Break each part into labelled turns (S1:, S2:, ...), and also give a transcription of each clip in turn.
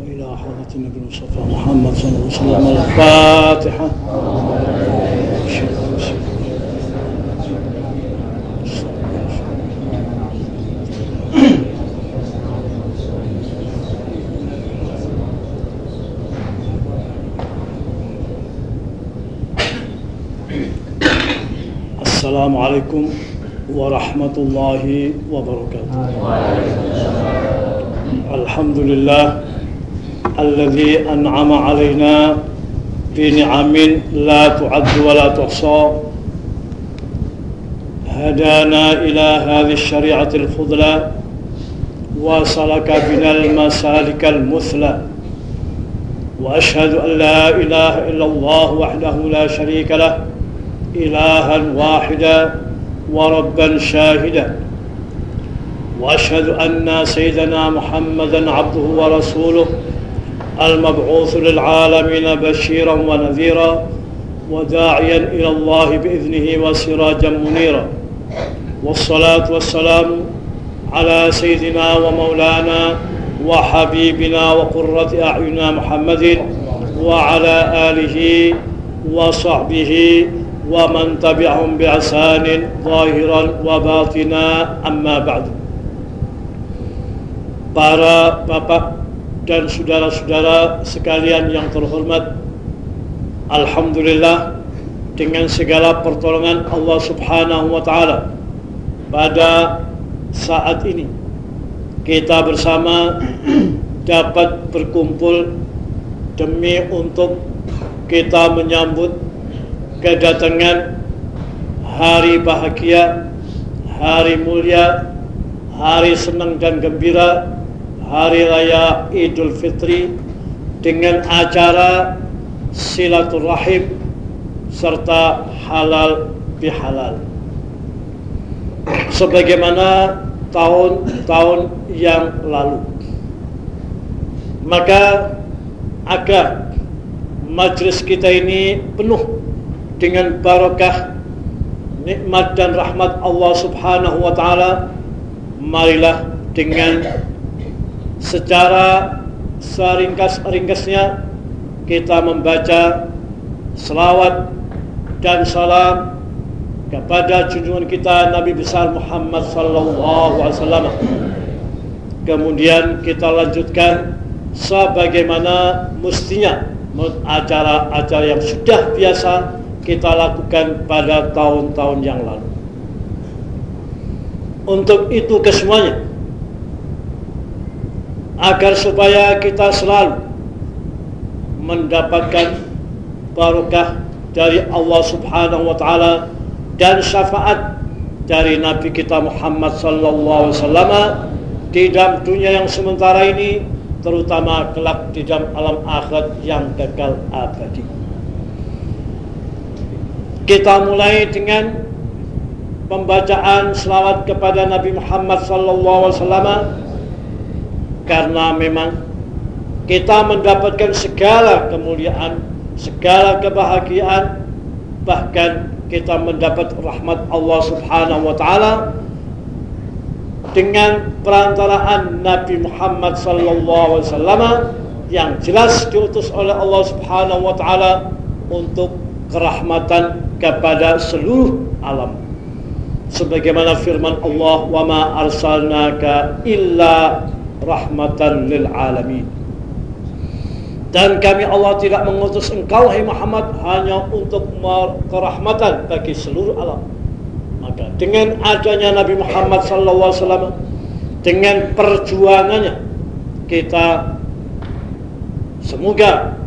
S1: وإلى حضرة النبي المصطفى محمد صلى الله عليه وسلم الفاتحة السلام عليكم ورحمة الله وبركاته. الحمد لله الذي أنعم علينا بنعم لا تعد ولا تحصى. هدانا إلى هذه الشريعة الفضلى وسلك بنا المسالك المثلى. وأشهد أن لا إله إلا الله وحده لا شريك له إلها واحدا وربا شاهدا. وأشهد أن سيدنا محمدا عبده ورسوله المبعوث للعالمين بشيرا ونذيرا وداعيا إلى الله بإذنه وسراجا منيرا. والصلاة والسلام على سيدنا ومولانا وحبيبنا وقرة أعيننا محمد وعلى آله وصحبه ومن تبعهم بإحسان ظاهرا وباطنا. أما بعد para bapak dan saudara-saudara sekalian yang terhormat Alhamdulillah dengan segala pertolongan Allah subhanahu wa ta'ala pada saat ini kita bersama dapat berkumpul demi untuk kita menyambut kedatangan hari bahagia hari mulia hari senang dan gembira hari raya Idul Fitri dengan acara silaturahim serta halal bihalal. Sebagaimana tahun-tahun yang lalu. Maka agar majlis kita ini penuh dengan barakah nikmat dan rahmat Allah Subhanahu wa taala marilah dengan secara seringkas-ringkasnya kita membaca selawat dan salam kepada junjungan kita Nabi besar Muhammad sallallahu alaihi wasallam. Kemudian kita lanjutkan sebagaimana mestinya acara-acara yang sudah biasa kita lakukan pada tahun-tahun yang lalu. Untuk itu kesemuanya agar supaya kita selalu mendapatkan barokah dari Allah Subhanahu wa taala dan syafaat dari Nabi kita Muhammad sallallahu alaihi wasallam di dalam dunia yang sementara ini terutama kelak di dalam alam akhirat yang kekal abadi. Kita mulai dengan pembacaan selawat kepada Nabi Muhammad sallallahu alaihi wasallam karena memang kita mendapatkan segala kemuliaan, segala kebahagiaan, bahkan kita mendapat rahmat Allah Subhanahu wa taala dengan perantaraan Nabi Muhammad sallallahu alaihi wasallam yang jelas diutus oleh Allah Subhanahu wa taala untuk kerahmatan kepada seluruh alam. Sebagaimana firman Allah, "Wa ma arsalnaka illa rahmatan lil alamin. Dan kami Allah tidak mengutus engkau hai Muhammad hanya untuk kerahmatan bagi seluruh alam. Maka dengan adanya Nabi Muhammad wasallam dengan perjuangannya kita semoga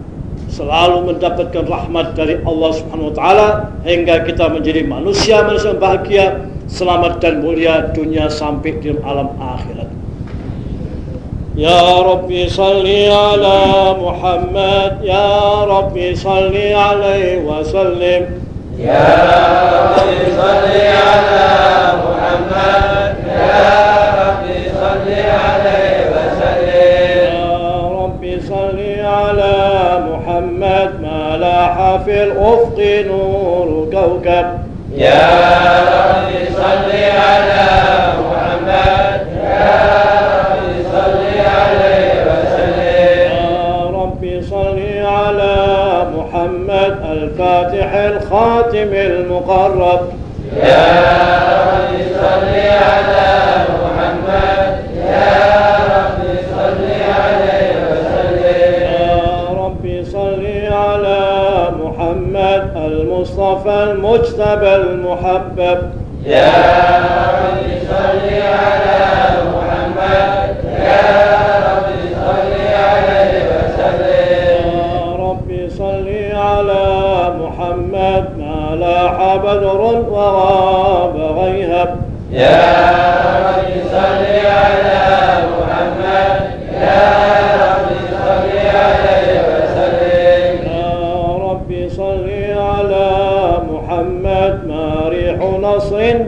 S1: selalu mendapatkan rahmat dari Allah Subhanahu wa taala hingga kita menjadi manusia manusia bahagia selamat dan mulia dunia sampai di alam akhirat يا ربي صل على محمد. يا ربي صل عليه وسلم.
S2: يا ربي صل على محمد. يا ربي صل عليه وسلم.
S1: يا ربي صل على محمد. ما لاح في الأفق نور كوكب.
S2: يا ربي
S1: المقرب
S2: يا رب صل على محمد. يا رب صل عليه وسلم
S1: يا رب صل على محمد المصطفى المجتبى المحبب.
S2: يا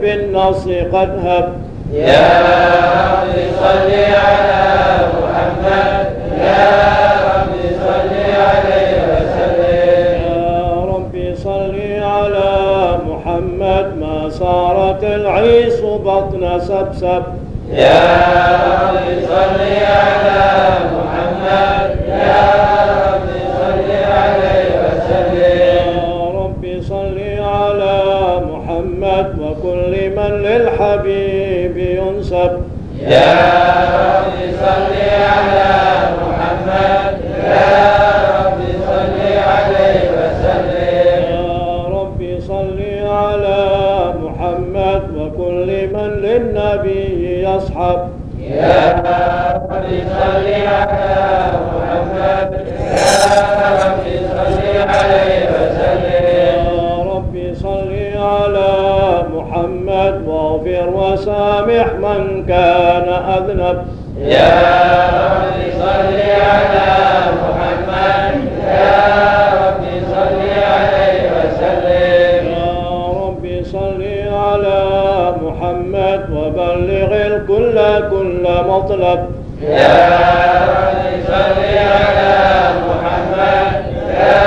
S1: بالنصر قد هب.
S2: يا رب صل على محمد يا
S1: صارت العيس بطن سبسب.
S2: يا رب صل على محمد. يا رب صل عليه وسلم.
S1: يا رب صل على محمد وكل من للحبيب ينسب.
S2: يا رب
S1: يصحب
S2: يا رب صل على محمد يا رب صل عليه وسلم
S1: يا رب صل على محمد واغفر وسامح من كان أذنب.
S2: يا رب صل على محمد. يا رب صل عليه وسلم.
S1: مطلب
S2: يا رب صل على محمد يا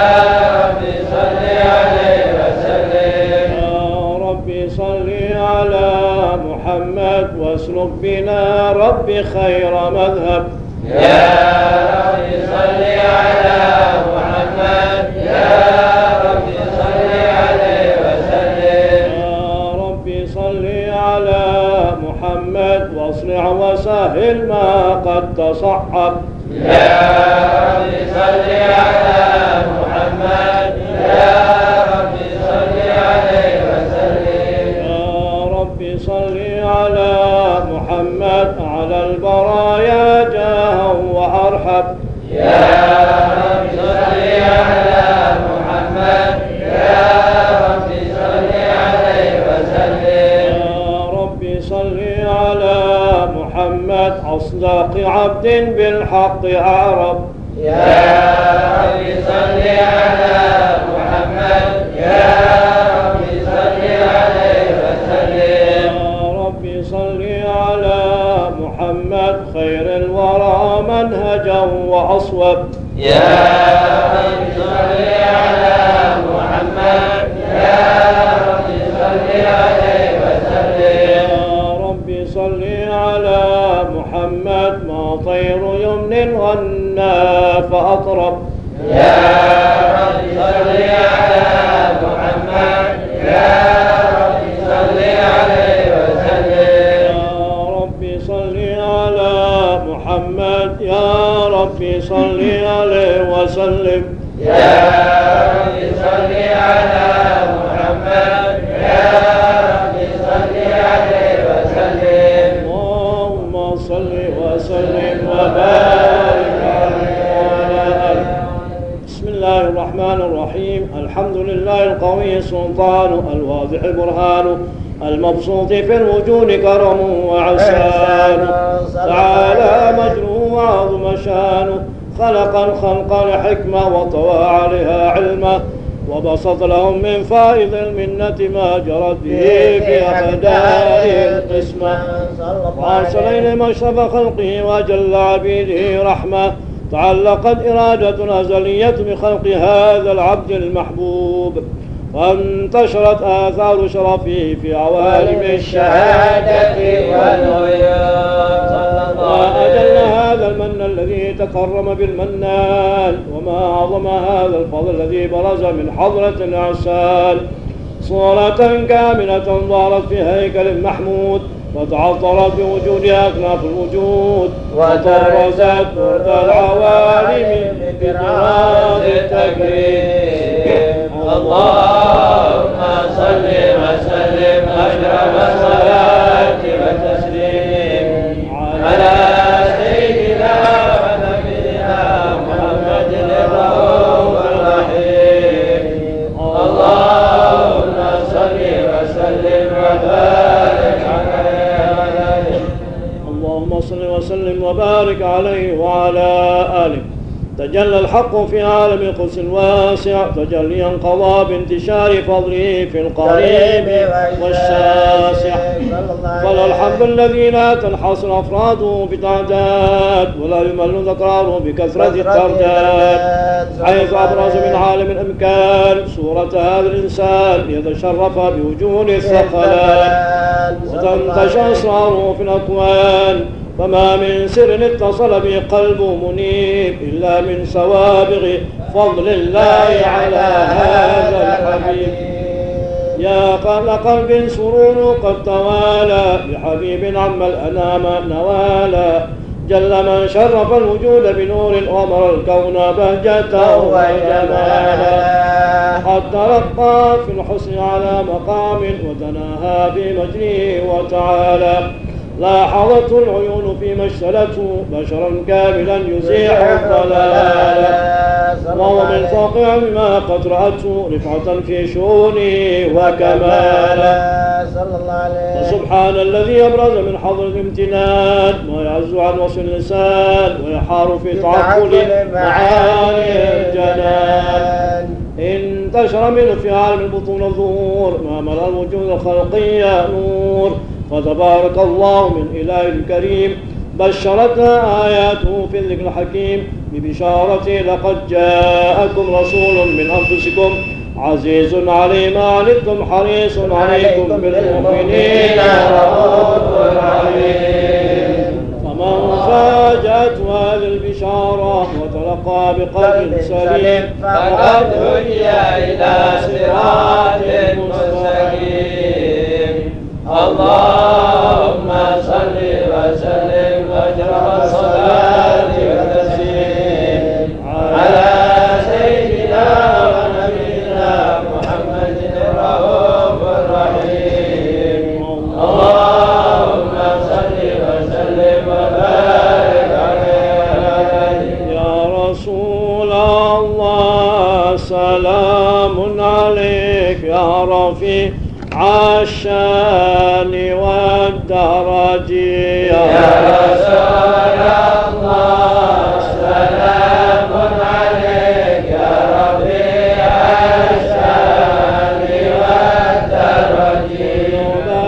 S2: رب صل عليه وسلم
S1: يا رب صل على محمد واسلك بنا رب خير مذهب.
S2: يا رب صل على
S1: وسهل ما قد تصعب.
S2: يا رب صل على محمد. يا
S1: عبد بالحق أعرب المبسوط في الوجود كرم وعسان تعالى مجده وعظم شانه خلق الخلق لحكمة وطوى عليها علمه وبسط لهم من فائض المنة ما جرت به في أقداره القسمة. وأرسل إلى مشرف خلقه وجل عبيده رحمة. تعلقت إرادة أزلية بخلق هذا العبد المحبوب. وانتشرت آثار شرفه في عوالم الشهادة
S2: والغيوب صلى الله
S1: وأجل
S2: عليه
S1: هذا المن الذي تكرم بالمنان وما أعظم هذا الفضل الذي برز من حضرة الإعسان صورة كاملة ظهرت في هيكل محمود وتعطرت بوجودها أكناف الوجود. وطرزت برد العوالم بطراز التكريم
S2: اللهم صل وسلم أشرف الصلاة والتسليم على سيدنا ونبينا محمد الرؤوف الرحيم. اللهم صل وسلم وبارك عليه.
S1: اللهم صل وسلم وبارك عليه وعلى آله. تجلى الحق في عالم القدس الواسع تجليا قضى بانتشار فضله في القريب والشاسع. فلا الحمد الذي لا تنحصر أفراده بتعداد ولا يمل ذكراره بكثرة الترداد حيث أبرز من عالم الأمكان صورة هذا الإنسان يتشرف بوجود الثقلان. وتنتشر أسراره في الأكوان. فما من سر اتصل به قلب منيب إلا من سوابغ فضل الله على هذا الحبيب. يا قبل قلب سرور قد توالى بحبيب عم الأنام نوالا. جل من شرف الوجود بنور وأمر الكون بهجته وجمالا. قد ترقى في الحسن على مقام وتناهى بمجده وتعالى. لاحظته العيون فيما اشتلته بشرا كاملا يزيح الضلال. وهو من فوق ما قد رأته رفعة في شؤونه وكمالا
S2: صلى الله عليه
S1: وسبحان الذي أبرز من حضر الامتنان ما يعز عن وصف اللسان ويحار في تعقل معاني الجنان. انتشر منه في عالم البطون الظهور ما ملا الوجود الخلقية نور. فتبارك الله من إله كريم بشرتنا آياته في الذكر الحكيم ببشارة لقد جاءكم رسول من أنفسكم عزيز عليه ما عنتم حريص عليكم بالمؤمنين.
S2: رؤوف رحيم
S1: فمن فاجأت هذه البشارة وتلقى بقلب سليم
S2: فقد هدي إلى صراط مستقيم. اللهم صل وسلم أجر الصلاة والتسليم على سيدنا ونبينا محمد الرؤوف الرحيم. اللهم صل وسلم وبارك عليه.
S1: يا رسول الله سلام عليك يا رفيع الشان. والدرج
S2: يا رسول الله سلام عليك يا ربيع الشان والدرج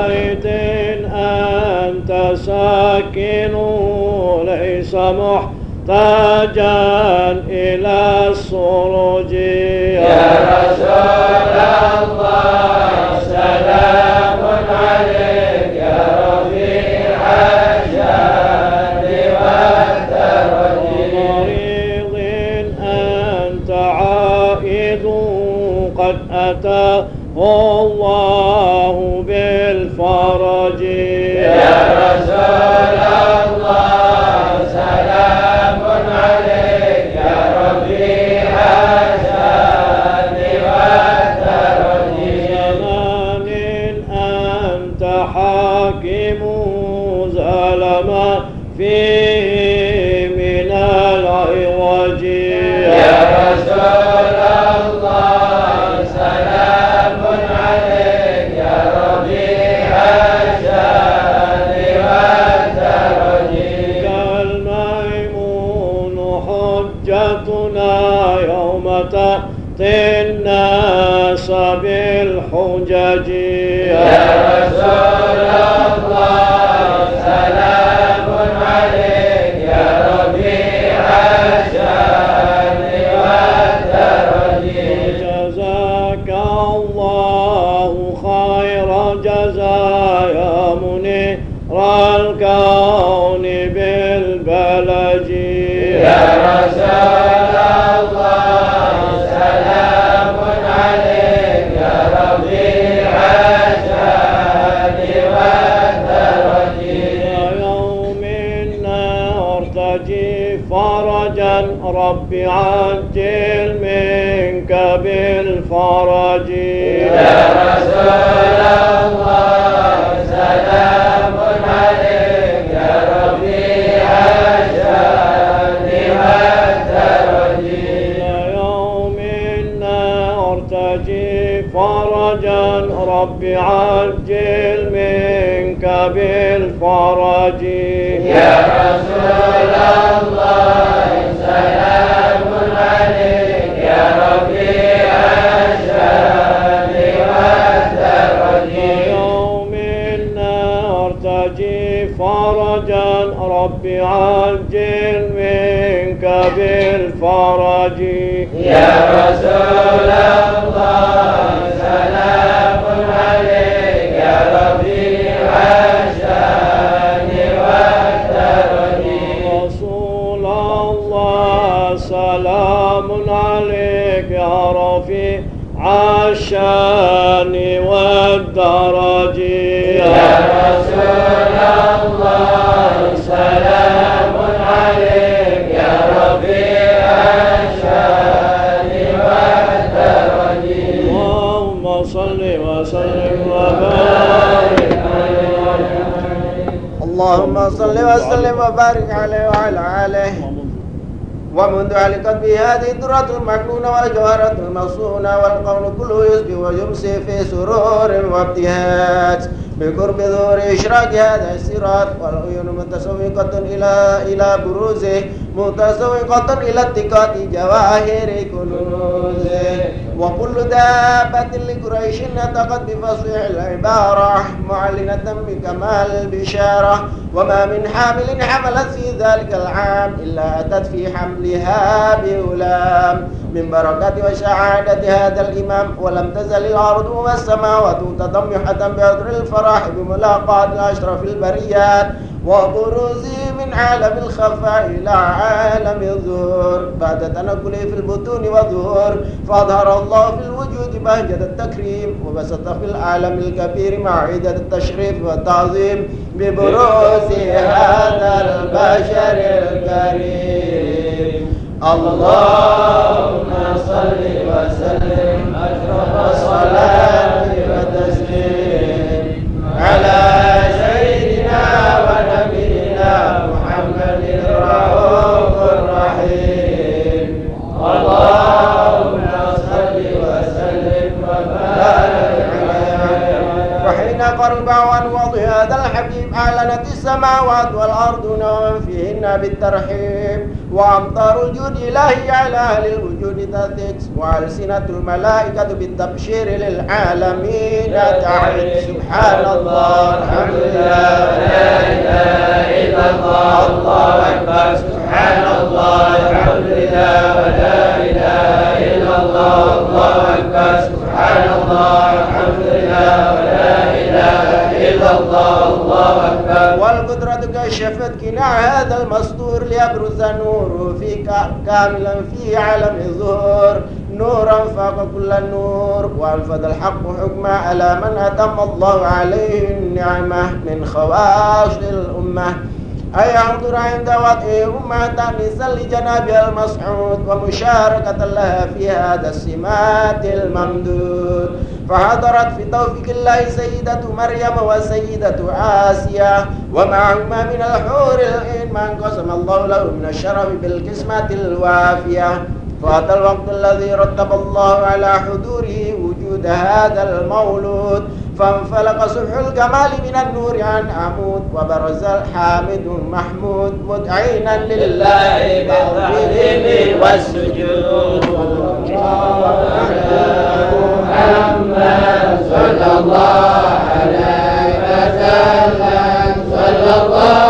S1: بيت أنت ساكن ليس محتاجا إلى السرج
S2: يا رسول الله
S1: الله بالفرج.
S2: يا رسول الله سلام عليك. يا رفيع الشان والدرج
S1: زمان أنت حاكم زلما فيه عجل منك بالفرج
S2: يا
S1: وسلم وبارك
S3: اللهم صل وسلم وبارك عليه وعلى آله. ومنذ علقت به هذه الدرة المكنونة والجوهرة المصونة والقول كله يسبي ويمسي في سرور وابتهاج. بقرب ظهور إشراق هذا الصراط والعيون متسوقة إلى إلى بروزه متسوقة إلى اتقاء جواهر كنوزه. وكل دابة لقريش نطقت بفصيح العبارة معلنة بكمال البشارة وما من حامل حملت في ذلك العام إلا أتت في حملها بغلام من بركة وسعادة هذا الإمام ولم تزل الأرض والسماوات متضمحة بعذر الفرح بملاقاة أشرف البريات وبروزه من عالم الخفاء إلى عالم الظهور بعد تنقله في البطون والظهور فأظهر الله في الوجود بهجة التكريم وبسط في العالم الكبير موعدة التشريف والتعظيم ببروز هذا البشر الكريم. اللهم صل وسلم. الحبيب أعلنت السماوات والأرض ومن فيهن بالترحيب وأمطار الجود إلهي على أهل الوجود تثق وألسنة الملائكة بالتبشير للعالمين. تعد سبحان الله الحمد لله.
S2: لا إله إلا الله الله أكبر. سبحان الله الحمد لله. ولا إله إلا الله الله أكبر. سبحان الله الله الله أكبر.
S3: والقدرة كشفت كناع هذا المستور ليبرز نوره في ك- كاملا في عالم الظهور. نورا فاق كل النور وأنفذ الحق حكما على من أتم الله عليه النعمة من خواص الأمة. أي يحضر عند وضعه أمة تأنيسا لجنابها المصعود ومشاركة لها في هذا السمات الممدود. فحضرت في توفيق الله سيدة مريم وسيدة آسيا ومعهما من الحور العين ما انقسم الله له من الشرف بالقسمة الوافية. فهذا الوقت الذي رتب الله على حضوره وجود هذا المولود فانفلق صبح الجمال من النور عن عمود وبرز الحامد محمود مدعينا لله بالتعظيم والسجود.
S2: محمد صلى الله عليه وسلم. صلى الله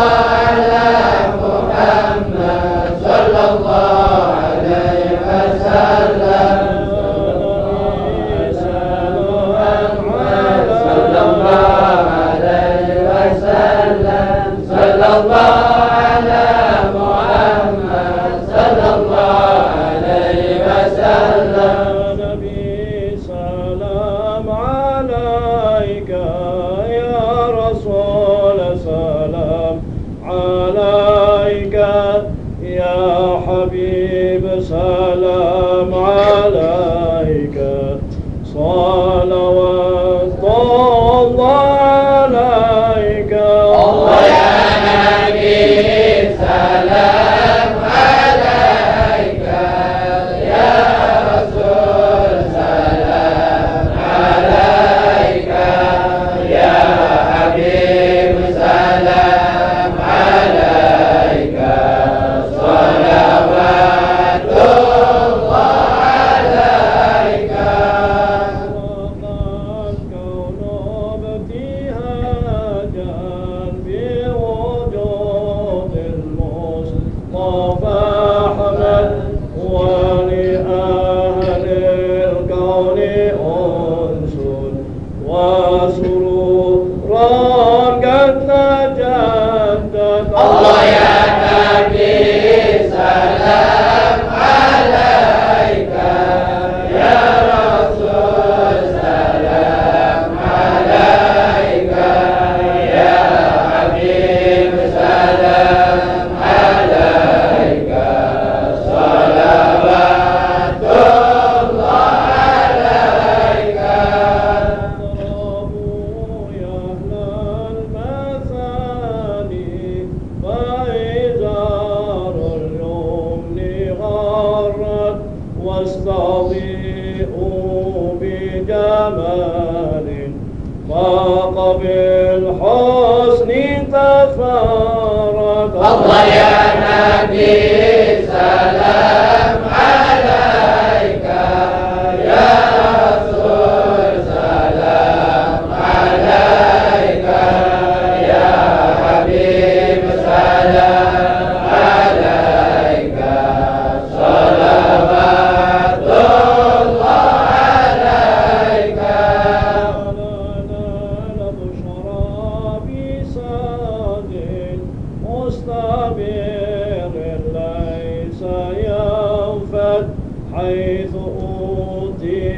S1: حيث أوتينا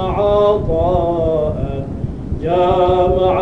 S1: عطاء جامع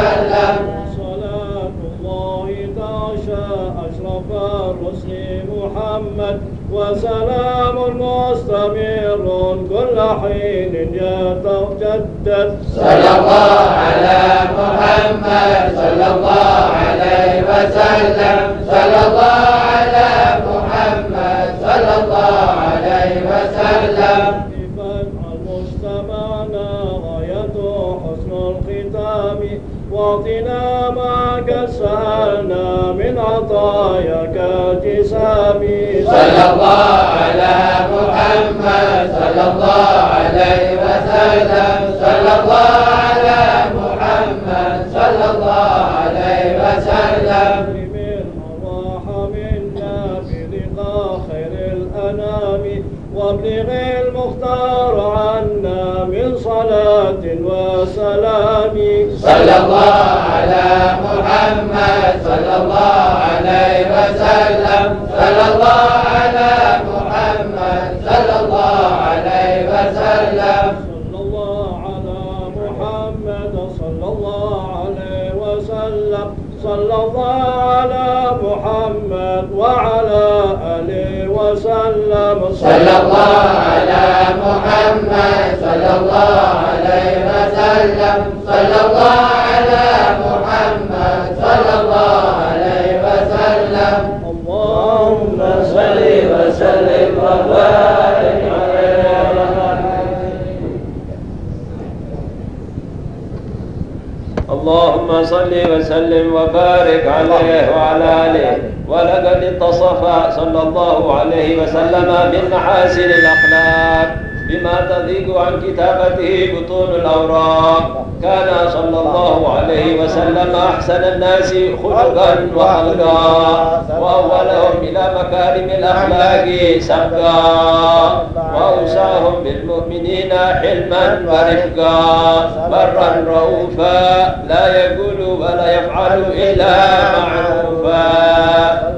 S4: وسلم
S1: الله تعشى أشرف الرسل محمد وسلام مستمر كل حين يتجدد
S4: صلى الله على محمد صلى الله عليه وسلم. صلى الله على محمد
S1: جسامي
S4: صلى الله على محمد صلى الله عليه وسلم. صلى الله على محمد صلى الله عليه وسلم.
S1: وابلغ المختار عنا من صلاة وسلام.
S4: صلى الله على محمد صلى الله عليه وسلم. صلى الله على محمد صلى الله عليه وسلم.
S1: صلى الله على محمد صلى الله عليه وسلم. صلى الله على محمد وعلى آله وسلم.
S4: صلى الله على محمد صلى الله عليه وسلم. صلى الله على محمد.
S1: اللهم
S4: صل وسلم وبارك عليه
S2: وعلى آله. ولقد اتصف صلى الله عليه وسلم من محاسن الأخلاق. بما تضيق عن كتابته بطون الأوراق. كان صلى الله عليه وسلم أحسن الناس خلقا وخلقا وأولهم إلى مكارم الأخلاق سبقا وأوساهم بالمؤمنين حلما ورفقا. برا رؤوفا لا يقول ولا يفعل إلا معروفا.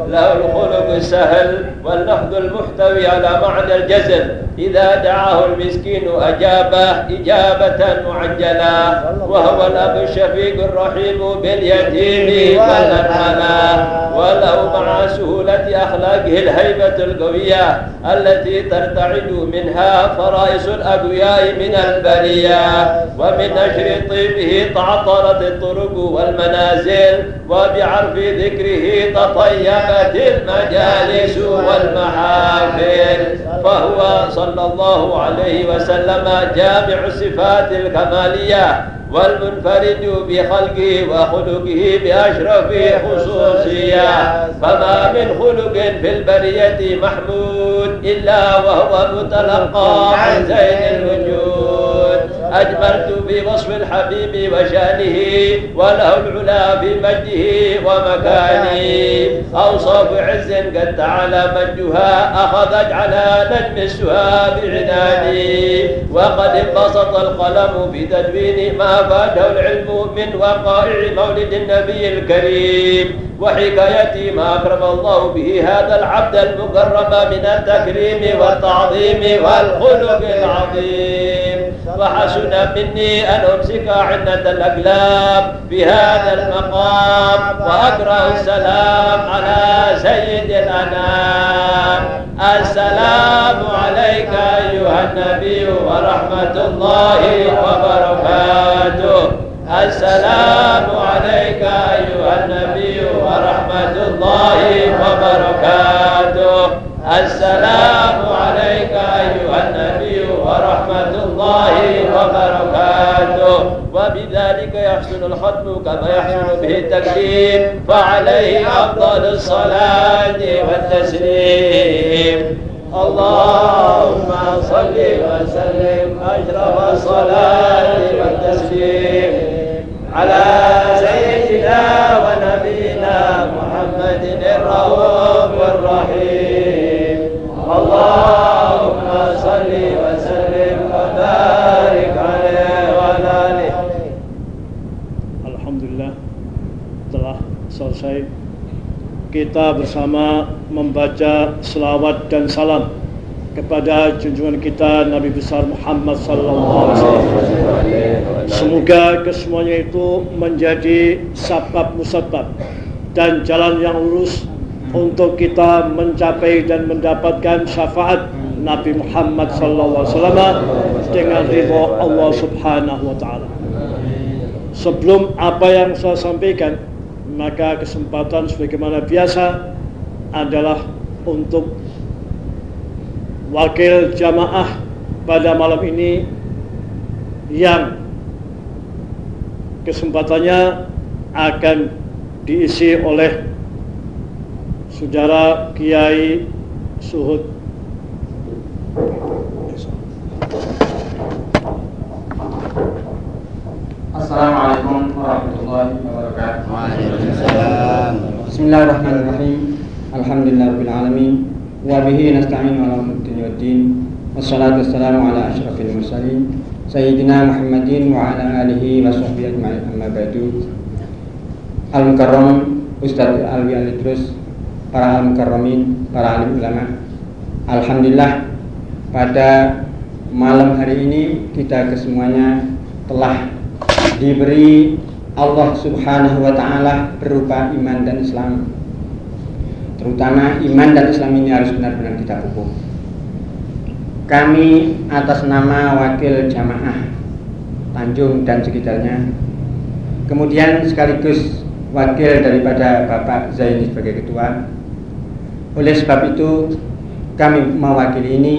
S2: له الخلق السهل واللفظ المحتوي على معنى الجزل. إذا دعاه المسكين أجابه إجابة معجلة وهو الأب الشفيق الرحيم باليتيم والأنعمى وله مع سهولة أخلاقه الهيبة القوية التي ترتعد منها فرائس الأقوياء من البرية ومن نشر طيبه تعطرت الطرق والمنازل وبعرف ذكره تطيبت المجالس والمحافل فهو صلى الله عليه وسلم جامع الصفات الكمالية والمنفرد بخلقه وخلقه بأشرف خصوصية. فما من خلق في البرية محمود إلا وهو متلقى عن زين الوجود. أجملت بوصف الحبيب وشأنه وله العلا في مجده ومكانه. أوصاف عز قد تعالى مجها أخذت على نجم السها بعناني وقد انبسط القلم في تدوين ما فاته العلم من وقائع مولد النبي الكريم. وحكاية ما أكرم الله به هذا العبد المكرم من التكريم والتعظيم والخلق العظيم. فحسن مني أن أمسك عنة الأقلام في هذا المقام وأقرأ السلام على سيد الأنام. السلام عليك أيها النبي ورحمة الله وبركاته. السلام عليك أيها النبي ورحمة الله وبركاته. السلام عليك أيها النبي ورحمة الله وبركاته. وبذلك يحسن الختم كما يحسن به التكليم. فعليه أفضل الصلاة والتسليم. اللهم صل وسلم أشرف الصلاة والتسليم. على سيدنا ونبينا محمد الرؤوف الرحيم. اللهم صل وسلم وبارك عليه وعلى آله
S1: Alhamdulillah telah selesai kita bersama membaca selawat dan salam kepada junjungan kita Nabi besar Muhammad sallallahu alaihi wasallam. Semoga kesemuanya itu menjadi sabab musabab dan jalan yang lurus untuk kita mencapai dan mendapatkan syafaat Nabi Muhammad wasallam dengan ridha Allah Subhanahu wa taala. Sebelum apa yang saya sampaikan, maka kesempatan sebagaimana biasa adalah untuk wakil jamaah pada malam ini yang kesempatannya akan diisi oleh saudara Kiai Suhud
S5: Assalamualaikum warahmatullahi wabarakatuh.
S3: Waalaikumsalam.
S5: Bismillahirrahmanirrahim. Alhamdulillahirabbil alamin. Wa bihi nasta'inu ala umurid waddin. Wassalatu wassalamu ala asyrafil mursalin sayyidina Muhammadin wa ala alihi wa sahbihi ajma'in amma ba'du. Al Mukarram Ustaz Alwi Alidrus, para mukarramin, para alim ulama. Alhamdulillah pada malam hari ini kita kesemuanya telah diberi Allah Subhanahu wa taala berupa iman dan Islam. Terutama iman dan Islam ini harus benar-benar kita pupuk. Kami atas nama wakil jamaah Tanjung dan sekitarnya Kemudian sekaligus wakil daripada Bapak Zaini sebagai ketua Oleh sebab itu kami mewakili ini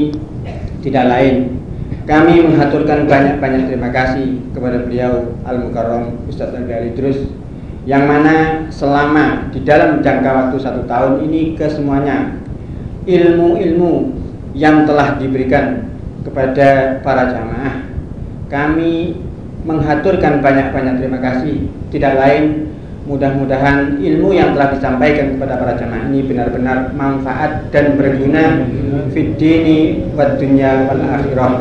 S5: tidak lain. Kami mengaturkan banyak-banyak terima kasih kepada beliau Al Mukarram Ustadz Al Idrus yang mana selama di dalam jangka waktu satu tahun ini kesemuanya ilmu-ilmu yang telah diberikan kepada para jamaah kami mengaturkan banyak-banyak terima kasih. Tidak lain mudah-mudahan ilmu yang telah disampaikan kepada para jamaah ini benar-benar manfaat dan berguna fid dini wad dunya wal akhirah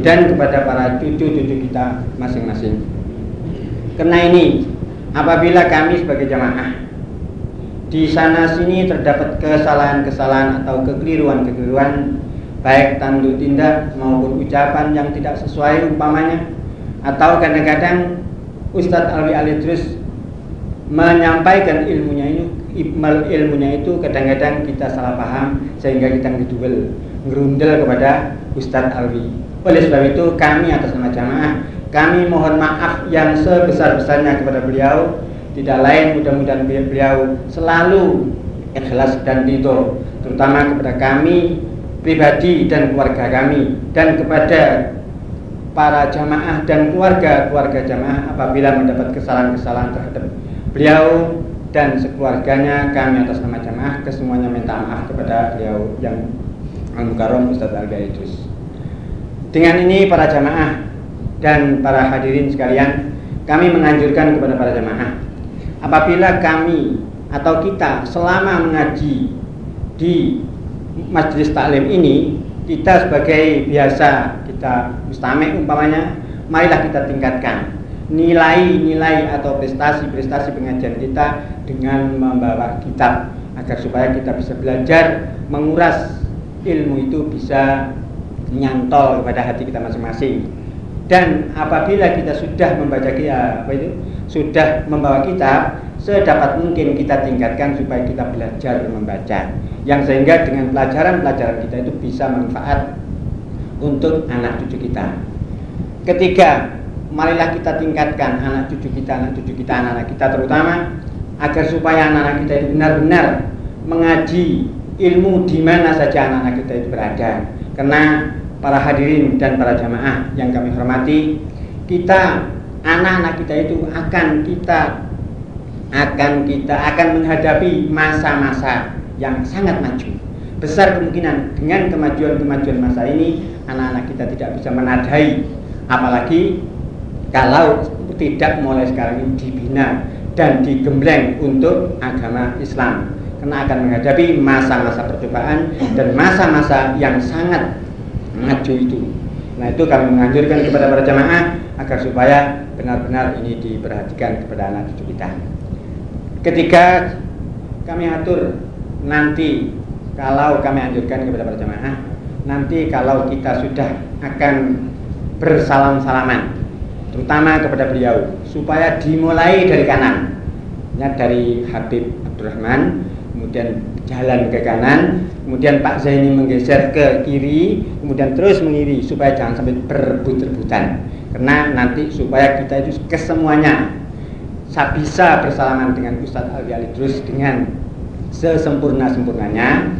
S5: dan kepada para cucu-cucu kita masing-masing. Karena ini, apabila kami sebagai jamaah di sana sini terdapat kesalahan-kesalahan atau kekeliruan-kekeliruan baik tanduk tindak maupun ucapan yang tidak sesuai umpamanya atau kadang-kadang Ustadz Alwi Alidrus menyampaikan ilmunya ini ilmunya itu kadang-kadang kita salah paham sehingga kita ngedubel ngerundel kepada Ustadz Alwi. Oleh sebab itu kami atas nama jamaah kami mohon maaf yang sebesar-besarnya kepada beliau. Tidak lain mudah-mudahan beliau selalu ikhlas dan ridho terutama kepada kami pribadi dan keluarga kami dan kepada para jamaah dan keluarga-keluarga jamaah apabila mendapat kesalahan-kesalahan terhadap beliau dan sekeluarganya kami atas nama jamaah kesemuanya minta maaf kepada beliau yang Al-Mukarram Ustaz Al-Gaidus. Dengan ini para jamaah dan para hadirin sekalian, kami menganjurkan kepada para jamaah apabila kami atau kita selama mengaji di majelis taklim ini kita sebagai biasa kita mustamik umpamanya marilah kita tingkatkan nilai-nilai atau prestasi-prestasi pengajian kita dengan membawa kitab agar supaya kita bisa belajar menguras ilmu itu bisa nyantol kepada hati kita masing-masing. Dan apabila kita sudah membaca kita apa itu sudah membawa kitab, sedapat mungkin kita tingkatkan supaya kita belajar membaca. Yang sehingga dengan pelajaran-pelajaran kita itu bisa manfaat untuk anak cucu kita. Ketiga, marilah kita tingkatkan anak cucu kita, anak cucu kita, anak-anak kita terutama agar supaya anak-anak kita itu benar-benar mengaji ilmu di mana saja anak-anak kita itu berada. Karena para hadirin dan para jamaah yang kami hormati, kita anak-anak kita itu akan kita akan kita akan menghadapi masa-masa yang sangat maju. Besar kemungkinan dengan kemajuan-kemajuan masa ini anak-anak kita tidak bisa menadai apalagi kalau tidak mulai sekarang ini dibina dan digembleng untuk agama Islam karena akan menghadapi masa-masa percobaan dan masa-masa yang sangat maju itu. Nah itu kami menganjurkan kepada para jamaah agar supaya benar-benar ini diperhatikan kepada anak cucu kita. Ketika kami atur nanti kalau kami anjurkan kepada para jamaah nanti kalau kita sudah akan bersalam-salaman terutama kepada beliau supaya dimulai dari kanan. Ya dari Habib Abdurrahman kemudian jalan ke kanan kemudian Pak Zaini menggeser ke kiri kemudian terus mengiri supaya jangan sampai berebut-rebutan. Karena nanti supaya kita itu kesemuanya saya bisa bersalaman dengan Ustadz Alwi Alidrus dengan sesempurna-sempurnanya.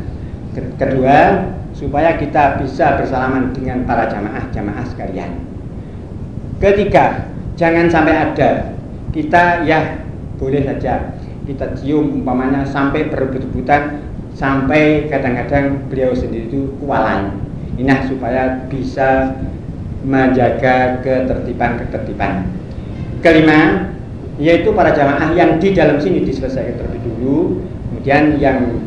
S5: Kedua supaya kita bisa bersalaman dengan para jamaah-jamaah sekalian Ketiga, jangan sampai ada kita ya boleh saja kita cium umpamanya sampai berebut-rebutan sampai kadang-kadang beliau sendiri itu kualan. Ini supaya bisa menjaga ketertiban-ketertiban. Kelima, yaitu para jamaah yang di dalam sini diselesaikan terlebih dulu, kemudian yang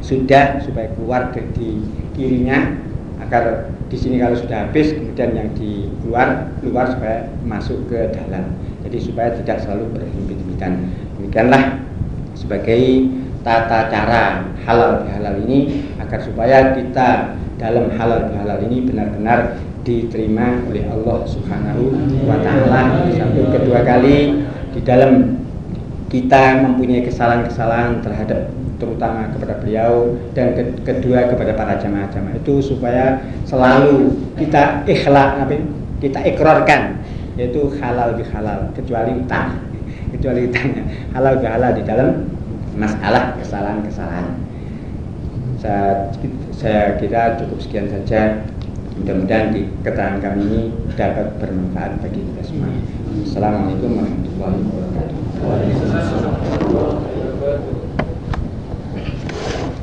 S5: sudah supaya keluar di kirinya agar di sini kalau sudah habis kemudian yang di luar luar supaya masuk ke dalam. Jadi supaya tidak selalu berhimpit-himpitan demikianlah sebagai tata cara halal halal ini agar supaya kita dalam halal halal ini benar-benar diterima oleh Allah Subhanahu wa taala. Satu kedua kali di dalam kita mempunyai kesalahan-kesalahan terhadap terutama kepada beliau dan kedua kepada para jamaah-jamaah. Itu supaya selalu kita ikhlas kita ikrarkan yaitu halal bihalal kecuali utang. Kecuali utangnya halal bihalal di dalam masalah kesalahan-kesalahan. Saya, saya kira cukup sekian saja. Mudah-mudahan di keterangan kami ini dapat bermanfaat bagi kita semua. Assalamualaikum warahmatullahi wabarakatuh